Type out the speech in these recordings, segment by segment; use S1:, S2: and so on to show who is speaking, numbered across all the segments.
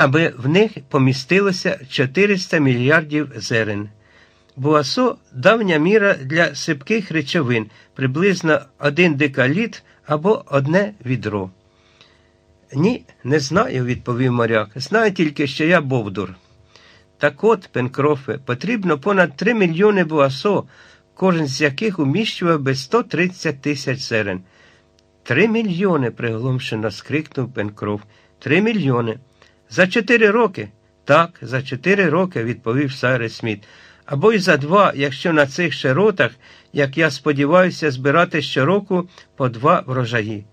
S1: аби в них помістилося 400 мільярдів зерен. Буасо давня міра для сипких речовин, приблизно один декаліт або одне відро. Ні, не знаю, відповів моряк. Знаю тільки, що я Бовдур. Так от, Пенкрофе, потрібно понад 3 мільйони буасо, кожен з яких уміщував би 130 тисяч зерен. Три мільйони, приголомшено скрикнув Пенкроф. Три мільйони. За чотири роки? Так, за чотири роки, відповів Сайрес Сміт. Або й за два, якщо на цих широтах, як я сподіваюся, збирати щороку по два врожаї.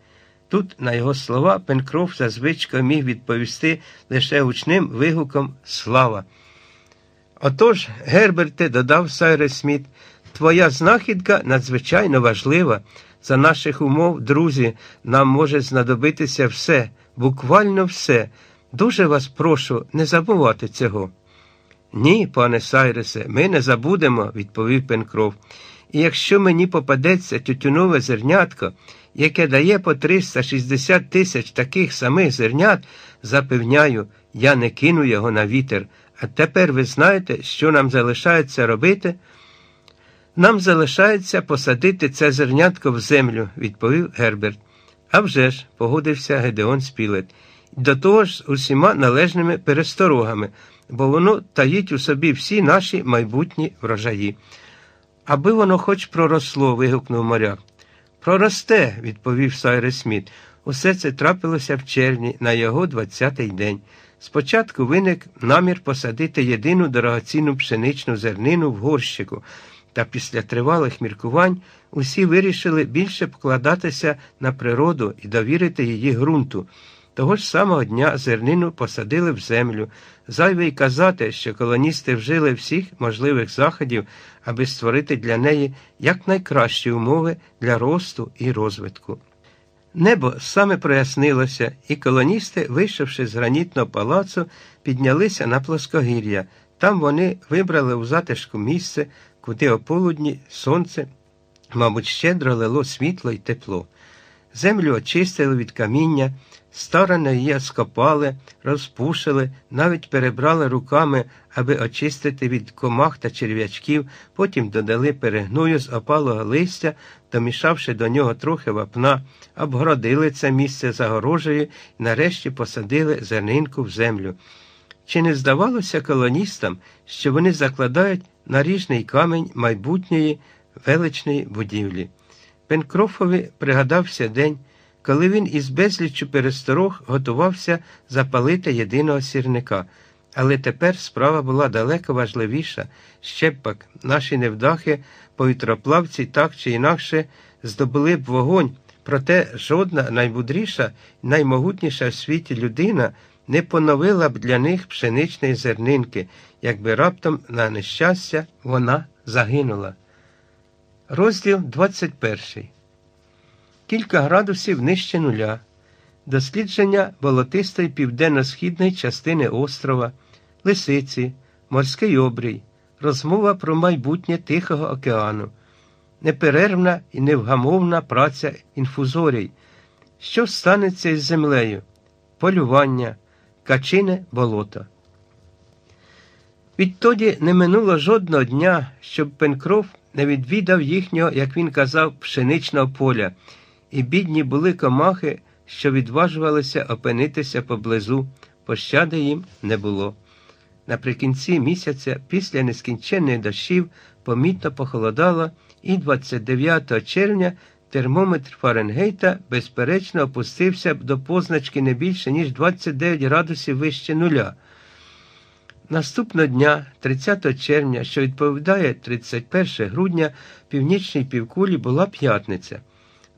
S1: Тут, на його слова, Пенкроф за звичкою міг відповісти лише гучним вигуком Слава. Отож, Герберте, додав Сайрес Сміт, твоя знахідка надзвичайно важлива. За наших умов, друзі, нам може знадобитися все, буквально все. Дуже вас прошу не забувати цього. Ні, пане Сайресе, ми не забудемо, відповів Пенкров. І якщо мені попадеться тютюнове зернятко, яке дає по 360 тисяч таких самих зернят, запевняю, я не кину його на вітер. А тепер ви знаєте, що нам залишається робити? Нам залишається посадити це зернятко в землю, відповів Герберт. «А вже ж», – погодився Гедеон Спілет. До того ж з усіма належними пересторогами, бо воно таїть у собі всі наші майбутні врожаї. Аби воно хоч проросло, вигукнув моряк. Проросте, відповів Сайрес Сміт. Усе це трапилося в червні, на його 20-й день. Спочатку виник намір посадити єдину дорогоцінну пшеничну зернину в горщику, та після тривалих міркувань усі вирішили більше покладатися на природу і довірити її ґрунту. Того ж самого дня зернину посадили в землю. Зайве й казати, що колоністи вжили всіх можливих заходів, аби створити для неї якнайкращі умови для росту і розвитку. Небо саме прояснилося, і колоністи, вийшовши з гранітного палацу, піднялися на плоскогір'я. Там вони вибрали у затишку місце, куди ополудні сонце, мабуть, щедро лило світло й тепло. Землю очистили від каміння, старано її скопали, розпушили, навіть перебрали руками, аби очистити від комах та черв'ячків, потім додали перегную з опалого листя, домішавши до нього трохи вапна, обгородили це місце загорожею і нарешті посадили зернинку в землю. Чи не здавалося колоністам, що вони закладають наріжний камінь майбутньої величної будівлі? Пенкрофові пригадався день, коли він із безліччю пересторог готувався запалити єдиного сірника. Але тепер справа була далеко важливіша. Ще б пак наші невдахи, повітроплавці так чи інакше здобули б вогонь, проте жодна наймудріша наймогутніша в світі людина не поновила б для них пшеничної зернинки, якби раптом на нещастя вона загинула. Розділ 21. Кілька градусів нижче нуля. Дослідження болотистої південно-східної частини острова, лисиці, морський обрій, розмова про майбутнє Тихого океану, неперервна і невгамовна праця інфузорій. Що станеться із землею? Полювання, качине болото. Відтоді не минуло жодного дня, щоб Пенкроф не відвідав їхнього, як він казав, пшеничного поля, і бідні були комахи, що відважувалися опинитися поблизу, пощади їм не було. Наприкінці місяця, після нескінченних дощів, помітно похолодало, і 29 червня термометр Фаренгейта, безперечно, опустився до позначки не більше, ніж 29 градусів вище нуля. Наступного дня, 30 червня, що відповідає 31 грудня, північній півкулі була п'ятниця.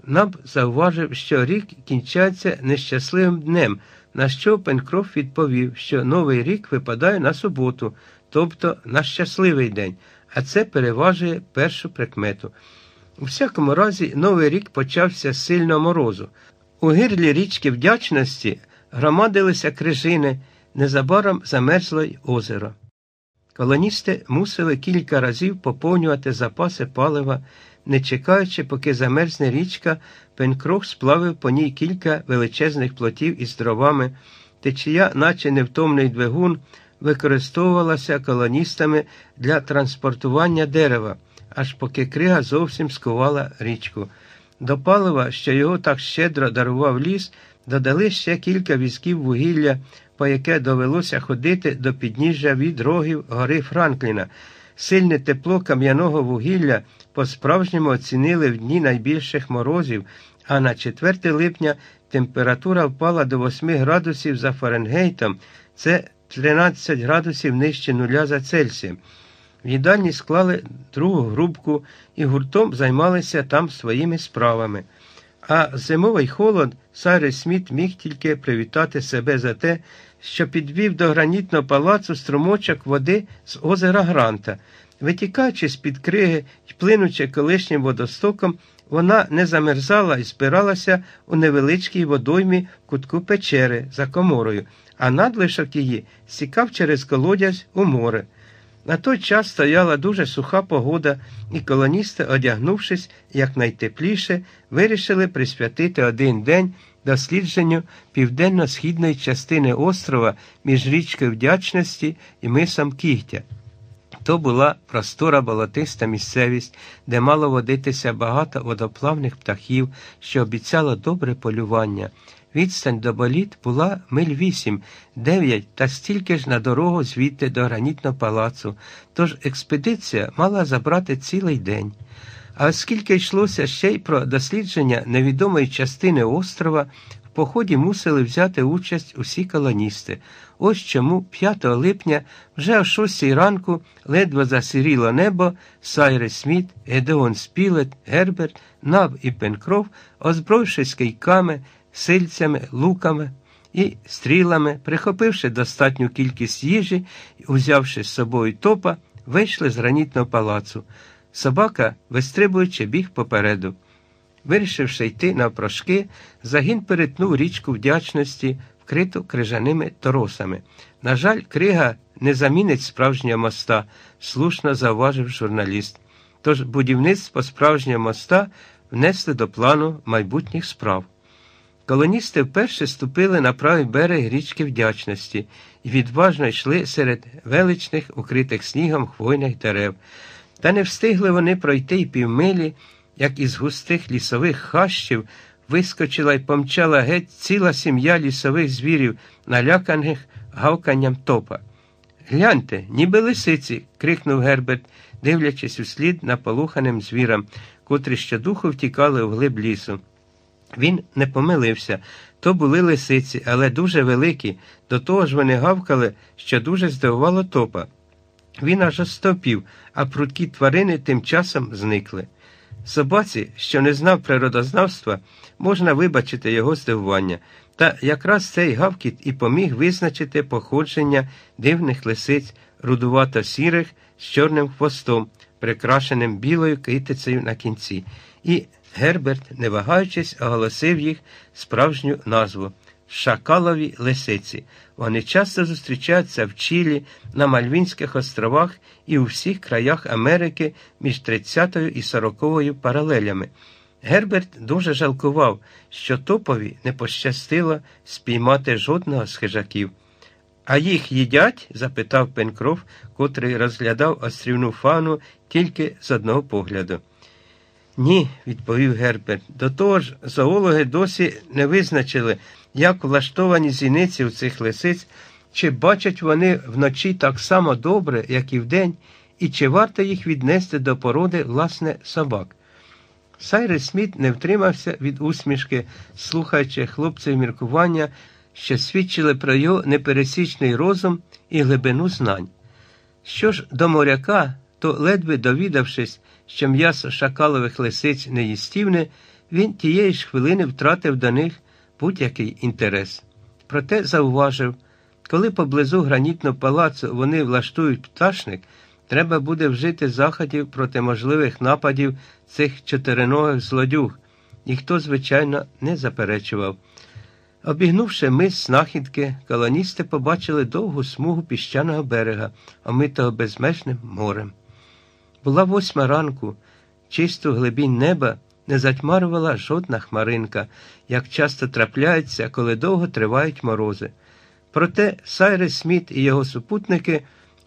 S1: Наб зауважив, що рік кінчається нещасливим днем, на що Пенкроф відповів, що новий рік випадає на суботу, тобто на щасливий день, а це переважує першу прикмету. У всякому разі, новий рік почався з сильного морозу. У гирлі річки вдячності громадилися крижини незабаром замерзло й озеро. Колоністи мусили кілька разів поповнювати запаси палива, не чекаючи, поки замерзне річка, Пенкрох сплавив по ній кілька величезних плотів із дровами, течія, наче невтомний двигун, використовувалася колоністами для транспортування дерева, аж поки крига зовсім скувала річку. До палива, що його так щедро дарував ліс, додали ще кілька візків вугілля, по яке довелося ходити до підніжжя від рогів гори Франкліна. Сильне тепло кам'яного вугілля по-справжньому оцінили в дні найбільших морозів, а на 4 липня температура впала до 8 градусів за Фаренгейтом, це 13 градусів нижче нуля за Цельсієм. В їдальні склали другу грубку і гуртом займалися там своїми справами. А зимовий холод Сайрес Сміт міг тільки привітати себе за те, що підвів до гранітного палацу струмочок води з озера Гранта. Витікаючи з-під криги і плинучи колишнім водостоком, вона не замерзала і збиралася у невеличкій водоймі кутку печери за коморою, а надлишок її сікав через колодязь у море. На той час стояла дуже суха погода, і колоністи, одягнувшись якнайтепліше, вирішили присвятити один день дослідженню південно-східної частини острова між річкою вдячності і мисом Кігтя. То була простора болотиста місцевість, де мало водитися багато водоплавних птахів, що обіцяло добре полювання. Відстань до боліт була миль вісім, дев'ять та стільки ж на дорогу звідти до гранітного палацу, тож експедиція мала забрати цілий день. А оскільки йшлося ще й про дослідження невідомої частини острова, в поході мусили взяти участь усі колоністи. Ось чому 5 липня вже о 6 ранку ледве засиріло небо, Сайрес Сміт, Гедеон Спілет, Герберт, Наб і Пенкров, озброївшись кийками, сильцями, луками і стрілами, прихопивши достатню кількість їжі узявши з собою топа, вийшли з гранітного палацу. Собака, вистрибуючи, біг попереду. Вирішивши йти навпрошки, загін перетнув річку вдячності, вкриту крижаними торосами. На жаль, крига не замінить справжнього моста, слушно зауважив журналіст. Тож будівництво справжнього моста внесли до плану майбутніх справ. Колоністи вперше ступили на правий берег річки вдячності і відважно йшли серед величних, укритих снігом хвойних дерев. Та не встигли вони пройти й півмилі, як із густих лісових хащів вискочила й помчала геть ціла сім'я лісових звірів, наляканих гавканням топа. Гляньте, ніби лисиці. крикнув Герберт, дивлячись услід наполуханим звірам, котрі щодуху втікали в глиб лісу. Він не помилився то були лисиці, але дуже великі, до того ж вони гавкали, що дуже здивувало топа. Він аж остопів, а прудкі тварини тим часом зникли. Собаці, що не знав природознавства, можна вибачити його здивування, та якраз цей гавкіт і поміг визначити походження дивних лисиць рудувато сірих з чорним хвостом, прикрашеним білою китицею на кінці. І Герберт, не вагаючись, оголосив їх справжню назву Шакалові лисиці. Вони часто зустрічаються в Чилі, на Мальвінських островах і у всіх краях Америки між 30 і 40 паралелями. Герберт дуже жалкував, що топові не пощастило спіймати жодного з хижаків. А їх їдять? запитав Пенкров, котрий розглядав острівну фану тільки з одного погляду. Ні, відповів Герберт. До того ж, зоологи досі не визначили, як влаштовані зіниці у цих лисиць, чи бачать вони вночі так само добре, як і вдень, і чи варто їх віднести до породи власне собак. Сайрес Сміт не втримався від усмішки, слухаючи хлопців міркування, що свідчили про його непересічний розум і глибину знань. Що ж до моряка, то, ледве довідавшись, що м'ясо шакалових лисиць неїстівне, він тієї ж хвилини втратив до них будь-який інтерес. Проте зауважив, коли поблизу гранітного палацу вони влаштують пташник, треба буде вжити заходів проти можливих нападів цих чотириногих злодюг. Ніхто, звичайно, не заперечував. Обігнувши мис знахідки, колоністи побачили довгу смугу піщаного берега, омитого безмежним морем. Була восьма ранку, чисту глибінь неба не затьмарувала жодна хмаринка, як часто трапляється, коли довго тривають морози. Проте Сайрес Сміт і його супутники,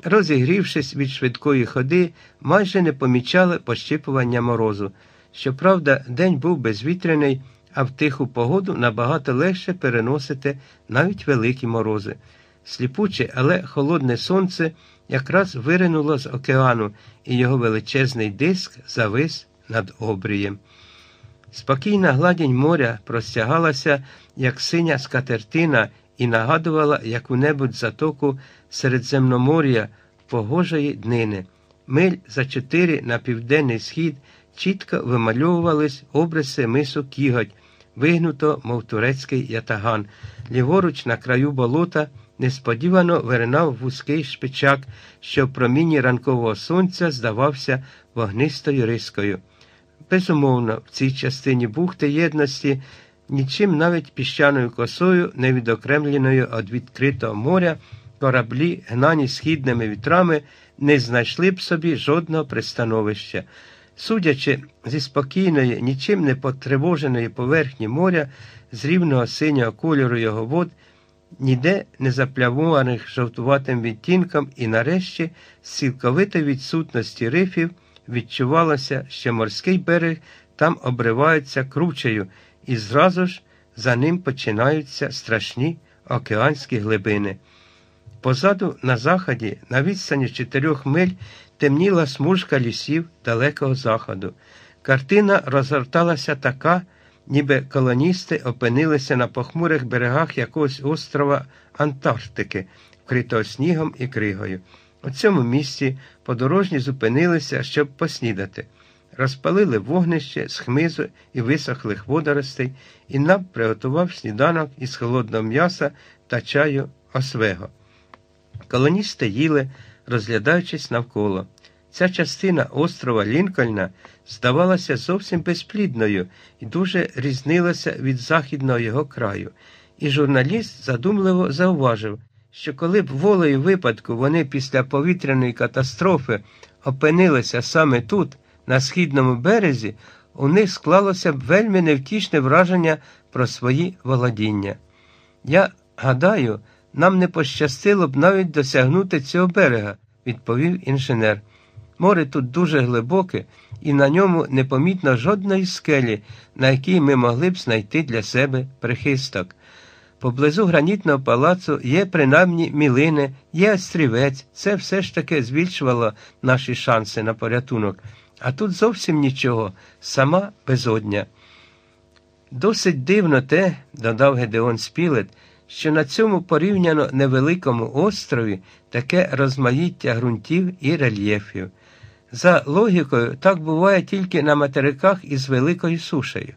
S1: розігрівшись від швидкої ходи, майже не помічали пощипування морозу. Щоправда, день був безвітряний, а в тиху погоду набагато легше переносити навіть великі морози. Сліпуче, але холодне сонце якраз виринуло з океану, і його величезний диск завис над обрієм. Спокійна гладінь моря простягалася, як синя скатертина, і нагадувала яку-небудь затоку Середземномор'я погожої днини. Миль за чотири на південний схід чітко вимальовувались обриси мису кіготь, вигнуто, мов турецький ятаган. Ліворуч на краю болота несподівано виринав вузький шпичак, що в проміні ранкового сонця здавався вогнистою рискою. Безумовно, в цій частині бухти єдності нічим навіть піщаною косою, не відокремленою від відкритого моря, кораблі, гнані східними вітрами, не знайшли б собі жодного пристановища. Судячи зі спокійної, нічим не потривоженої поверхні моря, з рівного синього кольору його вод, ніде не заплявованих жовтуватим відтінком і нарешті з цілковитої відсутності рифів відчувалося, що морський берег там обривається кручею, і зразу ж за ним починаються страшні океанські глибини. Позаду на заході, на відстані чотирьох миль, темніла смужка лісів далекого заходу. Картина розгорталася така, ніби колоністи опинилися на похмурих берегах якогось острова Антарктики, вкритого снігом і кригою. У цьому місці подорожні зупинилися, щоб поснідати. Розпалили вогнище з хмизу і висохлих водоростей, і нам приготував сніданок із холодного м'яса та чаю освего. Колоністи їли, розглядаючись навколо. Ця частина острова Лінкольна здавалася зовсім безплідною і дуже різнилася від західного його краю. І журналіст задумливо зауважив, що коли б волею випадку вони після повітряної катастрофи опинилися саме тут, на східному березі, у них склалося б вельми невтішне враження про свої володіння. Я гадаю, нам не пощастило б навіть досягнути цього берега, відповів інженер. Море тут дуже глибоке, і на ньому непомітно жодної скелі, на якій ми могли б знайти для себе прихисток. Поблизу гранітного палацу є принаймні мілини, є острівець, це все ж таки збільшувало наші шанси на порятунок. А тут зовсім нічого, сама безодня. Досить дивно те, додав Гедеон Спілет, що на цьому порівняно невеликому острові таке розмаїття ґрунтів і рельєфів. За логікою, так буває тільки на материках із великою сушею.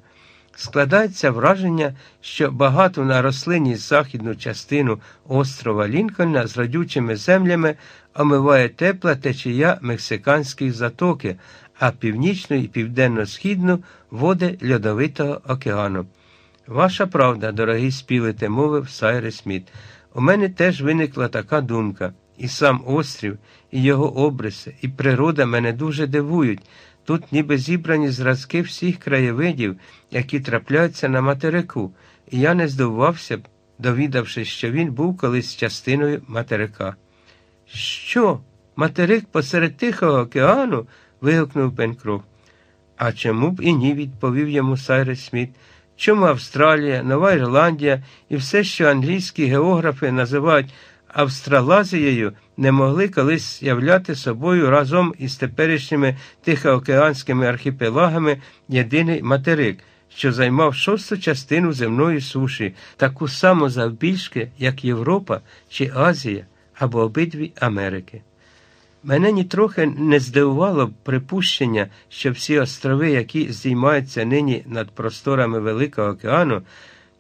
S1: Складається враження, що багату на рослинність західну частину острова Лінкольна з родючими землями омиває тепла течія Мексиканської затоки, а північну і південно-східну води Льодовитого океану. Ваша правда, дорогий спілите, мовив Сайрес Сміт. У мене теж виникла така думка. І сам острів, і його обриси, і природа мене дуже дивують. Тут ніби зібрані зразки всіх краєвидів, які трапляються на материку, і я не здивувався довідавшись, що він був колись частиною материка. Що? Материк посеред Тихого океану? вигукнув Пенкроф. А чому б і ні, відповів йому Сайрес Сміт. Чому Австралія, Нова Ірландія і все, що англійські географи називають Австралазією, не могли колись являти собою разом із теперішніми тихоокеанськими архіпелагами єдиний материк, що займав шосту частину земної суші, таку саму завбільшки, як Європа чи Азія або обидві Америки. Мене нітрохи не здивувало припущення, що всі острови, які здіймаються нині над просторами Великого океану,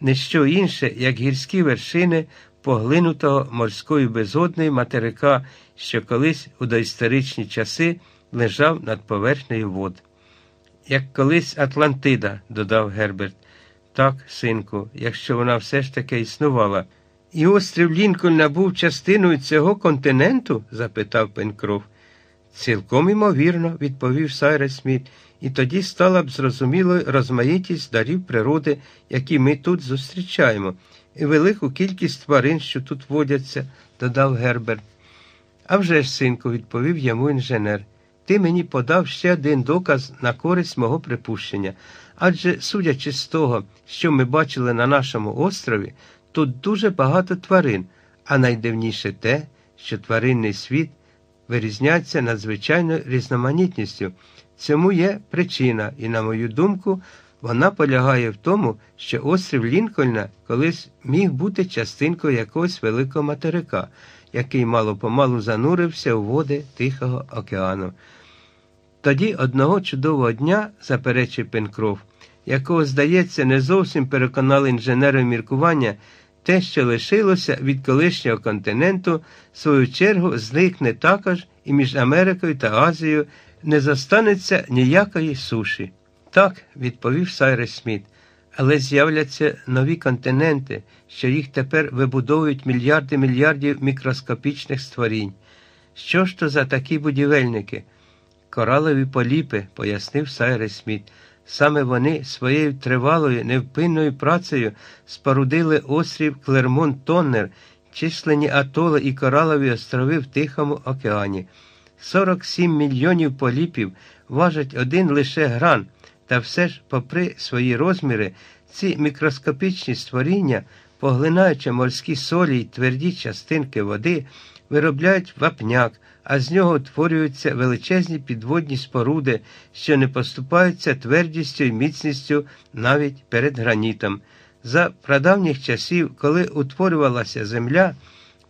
S1: не що інше, як гірські вершини поглинутого морською безодною материка, що колись у доісторичні часи лежав над поверхнею вод. Як колись Атлантида, додав Герберт. Так, синку, якщо вона все ж таки існувала. І острів Лінкольна був частиною цього континенту? запитав Пенкроф. Цілком імовірно, відповів Сайрес Сміт, і тоді стала б зрозумілою розмаїтість дарів природи, які ми тут зустрічаємо. І велику кількість тварин, що тут водяться, додав Герберт. «А вже ж, синку, відповів йому інженер. Ти мені подав ще один доказ на користь мого припущення. Адже, судячи з того, що ми бачили на нашому острові, тут дуже багато тварин, а найдивніше те, що тваринний світ вирізняється надзвичайною різноманітністю. Цьому є причина, і, на мою думку, вона полягає в тому, що острів Лінкольна колись міг бути частинкою якогось великого материка, який мало помалу занурився у води Тихого океану. Тоді одного чудового дня, заперечив Пенкров, якого, здається, не зовсім переконали інженери міркування, те, що лишилося від колишнього континенту, в свою чергу зникне також і між Америкою та Азією не застанеться ніякої суші. Так, відповів Сайрес Сміт, але з'являться нові континенти, що їх тепер вибудовують мільярди мільярдів мікроскопічних створінь. Що ж то за такі будівельники? Коралові поліпи, пояснив Сайрес Сміт. Саме вони своєю тривалою, невпинною працею спорудили острів Клермон Тоннер, численні атоли і коралові острови в Тихому океані. 47 мільйонів поліпів важать один лише гран, та все ж, попри свої розміри, ці мікроскопічні створіння, поглинаючи морські солі й тверді частинки води, виробляють вапняк, а з нього утворюються величезні підводні споруди, що не поступаються твердістю і міцністю навіть перед гранітом. За прадавніх часів, коли утворювалася земля,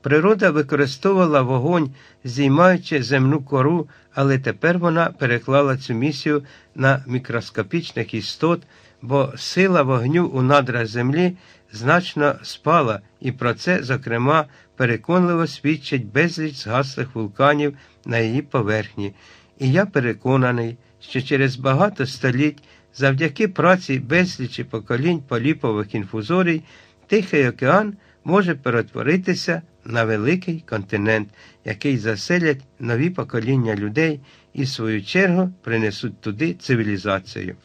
S1: природа використовувала вогонь, здіймаючи земну кору, але тепер вона переклала цю місію на мікроскопічних істот, бо сила вогню у надрах землі значно спала, і про це, зокрема, переконливо свідчить безліч згаслих вулканів на її поверхні. І я переконаний, що через багато століть, завдяки праці безлічі поколінь поліпових інфузорій, Тихий океан може перетворитися на великий континент, який заселять нові покоління людей і, в свою чергу, принесуть туди цивілізацію.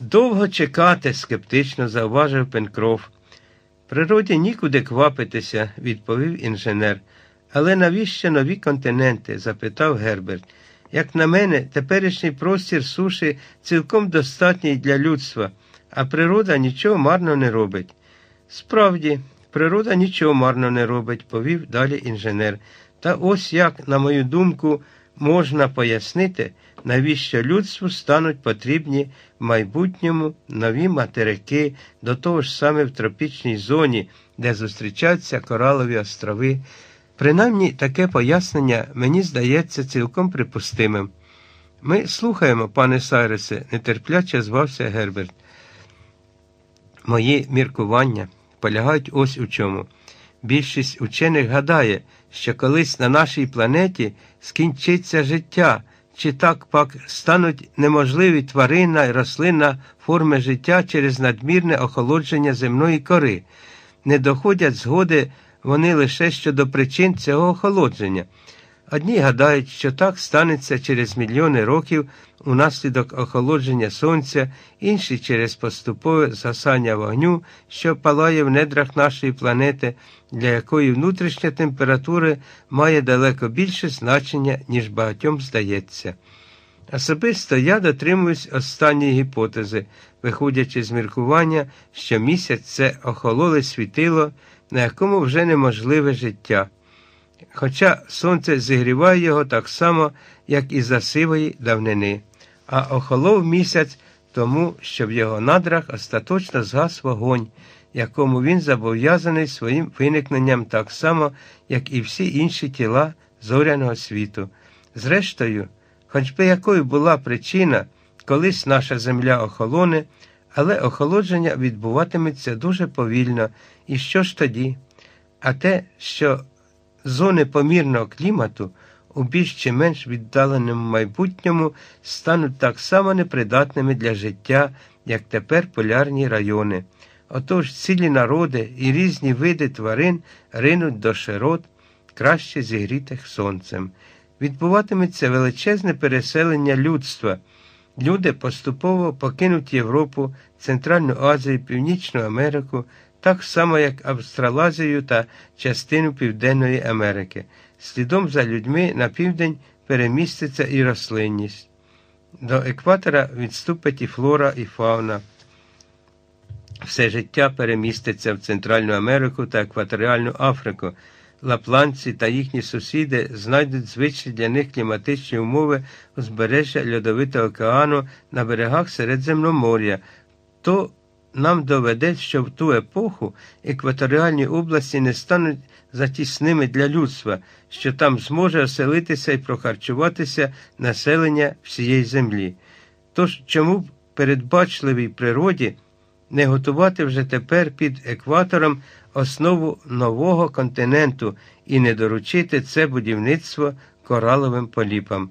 S1: Довго чекати, скептично зауважив Пенкров. Природі нікуди квапитися, відповів інженер. Але навіщо нові континенти? запитав Герберт. Як на мене, теперішній простір суші цілком достатній для людства, а природа нічого марно не робить. Справді, природа нічого марно не робить, повів далі інженер. Та ось як, на мою думку, можна пояснити, навіщо людству стануть потрібні в майбутньому нові материки, до того ж саме в тропічній зоні, де зустрічаються коралові острови. Принаймні таке пояснення мені здається цілком припустимим. Ми слухаємо, пане Сайресе, нетерпляче звався Герберт. Мої міркування полягають ось у чому. Більшість учених гадає, що колись на нашій планеті скінчиться життя, чи так пак стануть неможливі тваринна і рослинна форми життя через надмірне охолодження земної кори. Не доходять згоди вони лише щодо причин цього охолодження. Одні гадають, що так станеться через мільйони років унаслідок охолодження сонця, інші через поступове згасання вогню, що палає в недрах нашої планети, для якої внутрішня температура має далеко більше значення, ніж багатьом здається. Особисто я дотримуюсь останньої гіпотези, виходячи з міркування, що місяць це охололе світило, на якому вже неможливе життя хоча сонце зігріває його так само, як і за сивої давнини, а охолов місяць тому, що в його надрах остаточно згас вогонь, якому він зобов'язаний своїм виникненням так само, як і всі інші тіла зоряного світу. Зрештою, хоч би якою була причина, колись наша земля охолоне, але охолодження відбуватиметься дуже повільно. І що ж тоді? А те, що зони помірного клімату у більш чи менш віддаленому майбутньому стануть так само непридатними для життя, як тепер полярні райони. Отож цілі народи і різні види тварин ринуть до широт, краще зігрітих сонцем. Відбуватиметься величезне переселення людства. Люди поступово покинуть Європу, Центральну Азію, Північну Америку так само як Австралазію та частину Південної Америки. Слідом за людьми на південь переміститься і рослинність. До екватора відступить і флора, і фауна. Все життя переміститься в Центральну Америку та Екваторіальну Африку. Лапланці та їхні сусіди знайдуть звичні для них кліматичні умови узбережжя Льодовитого океану на берегах Середземномор'я. То нам доведе, що в ту епоху екваторіальні області не стануть затісними для людства, що там зможе оселитися і прохарчуватися населення всієї землі. Тож чому б передбачливій природі не готувати вже тепер під екватором основу нового континенту і не доручити це будівництво кораловим поліпам?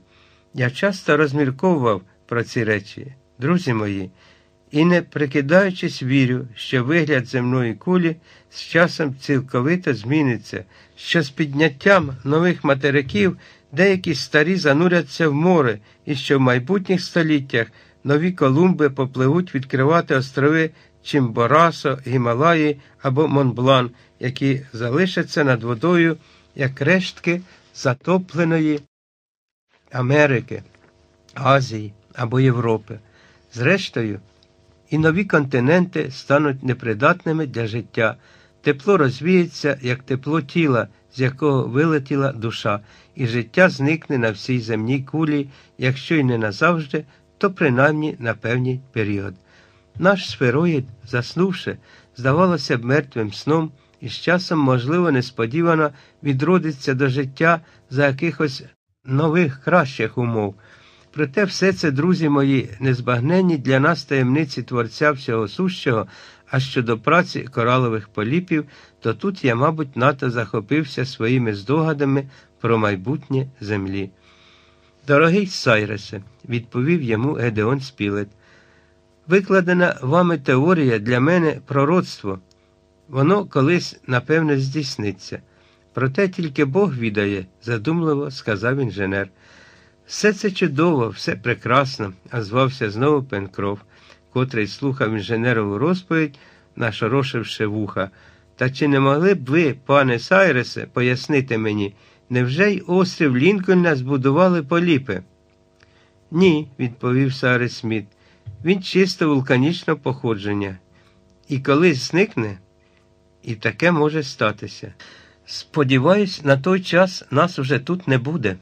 S1: Я часто розмірковував про ці речі, друзі мої і, не прикидаючись, вірю, що вигляд земної кулі з часом цілковито зміниться, що з підняттям нових материків деякі старі зануряться в море, і що в майбутніх століттях нові колумби попливуть відкривати острови Чимборасо, Гімалаї або Монблан, які залишаться над водою як рештки затопленої Америки, Азії або Європи. Зрештою, і нові континенти стануть непридатними для життя. Тепло розвіється, як тепло тіла, з якого вилетіла душа, і життя зникне на всій земній кулі, якщо й не назавжди, то принаймні на певний період. Наш сфероїд, заснувши, здавалося б мертвим сном, і з часом, можливо, несподівано відродиться до життя за якихось нових кращих умов. Проте все це, друзі мої, незбагненні для нас таємниці Творця всього сущого, а щодо праці коралових поліпів, то тут я, мабуть, НАТО захопився своїми здогадами про майбутнє землі. Дорогий Сайресе, відповів йому Гедеон Спілет, викладена вами теорія для мене пророцтво. Воно колись, напевне, здійсниться. Проте тільки Бог відає, задумливо сказав інженер. Все це чудово, все прекрасно, озвався знову Пенкров, котрий слухав інженерову розповідь, нашорошивши вуха. Та чи не могли б ви, пане Сайресе, пояснити мені, невже й острів Лінкольна збудували поліпи? Ні, відповів Сайрес Сміт. Він чисто вулканічного походження. І колись зникне, і таке може статися. Сподіваюсь, на той час нас уже тут не буде.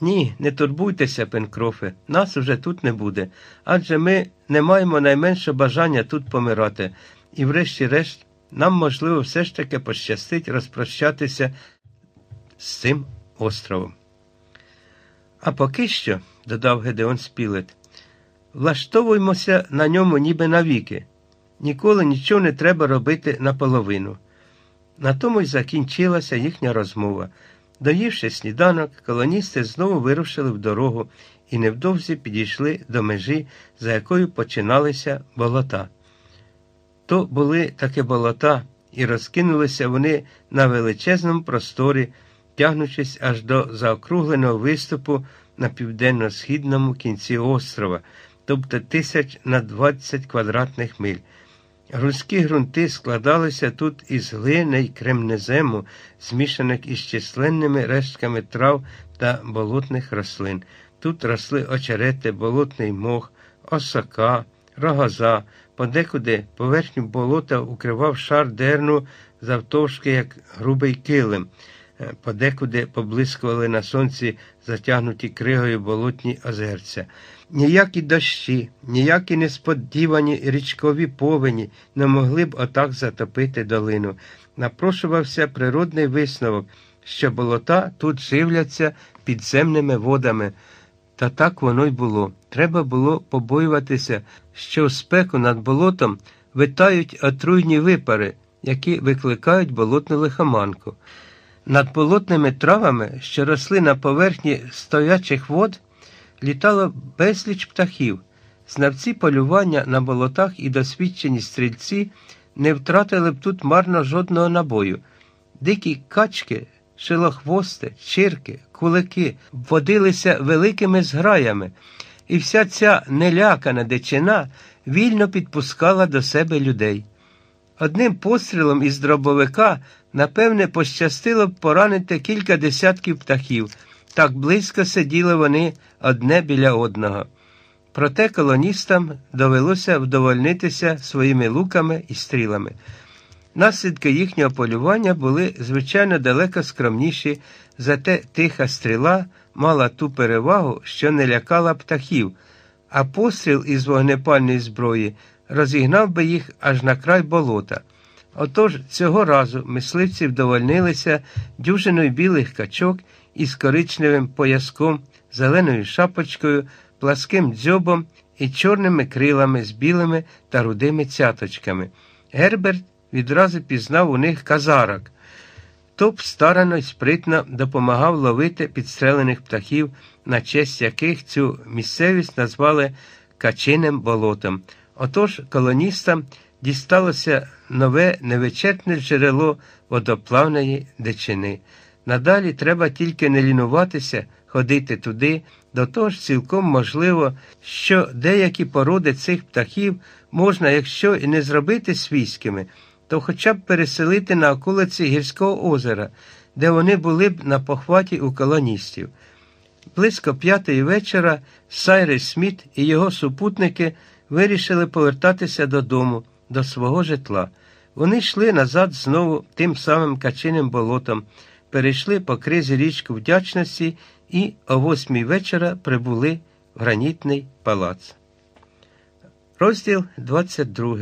S1: Ні, не турбуйтеся, Пенкрофе, нас уже тут не буде, адже ми не маємо найменшого бажання тут помирати, і, врешті-решт, нам, можливо, все ж таки пощастить розпрощатися з цим островом. А поки що, додав Гедеон Спілет, влаштовуємося на ньому ніби навіки. Ніколи нічого не треба робити наполовину. На тому й закінчилася їхня розмова. Доївши сніданок, колоністи знову вирушили в дорогу і невдовзі підійшли до межі, за якою починалися болота. То були такі болота, і розкинулися вони на величезному просторі, тягнучись аж до заокругленого виступу на південно-східному кінці острова, тобто тисяч на 20 квадратних миль. Руські ґрунти складалися тут із глини й кремнезему, змішаних із численними рештками трав та болотних рослин. Тут росли очерети, болотний мох, осока, рогоза, подекуди поверхню болота укривав шар дерну завтовшки, як грубий килим. Е, подекуди поблискували на сонці затягнуті кригою болотні озерця. Ніякі дощі, ніякі несподівані річкові повені не могли б отак затопити долину. Напрошувався природний висновок, що болота тут живляться підземними водами. Та так воно й було. Треба було побоюватися, що в спеку над болотом витають отруйні випари, які викликають болотну лихоманку. Над болотними травами, що росли на поверхні стоячих вод, літало безліч птахів. Знавці полювання на болотах і досвідчені стрільці не втратили б тут марно жодного набою. Дикі качки, шилохвости, чирки, кулики водилися великими зграями, і вся ця нелякана дичина вільно підпускала до себе людей. Одним пострілом із дробовика, напевне, пощастило б поранити кілька десятків птахів. Так близько сиділи вони одне біля одного. Проте колоністам довелося вдовольнитися своїми луками і стрілами. Наслідки їхнього полювання були, звичайно, далеко скромніші, зате тиха стріла мала ту перевагу, що не лякала птахів, а постріл із вогнепальної зброї розігнав би їх аж на край болота. Отож цього разу мисливці вдовольнилися дюжиною білих качок із коричневим пояском, зеленою шапочкою, пласким дзьобом і чорними крилами з білими та рудими цяточками. Герберт відразу пізнав у них казарок. Топ старано й спритно допомагав ловити підстрелених птахів, на честь яких цю місцевість назвали Качиним болотом. Отож колоністам дісталося нове невичерпне джерело водоплавної дичини. Надалі треба тільки не лінуватися, ходити туди, до того ж цілком можливо, що деякі породи цих птахів можна, якщо і не зробити свійськими, то хоча б переселити на околиці гірського озера, де вони були б на похваті у колоністів. Близько п'ятої вечора Сайрес Сміт і його супутники вирішили повертатися додому, до свого житла. Вони йшли назад знову тим самим качиним болотом, перейшли по кризі річку вдячності і о восьмій вечора прибули в гранітний палац. Розділ 22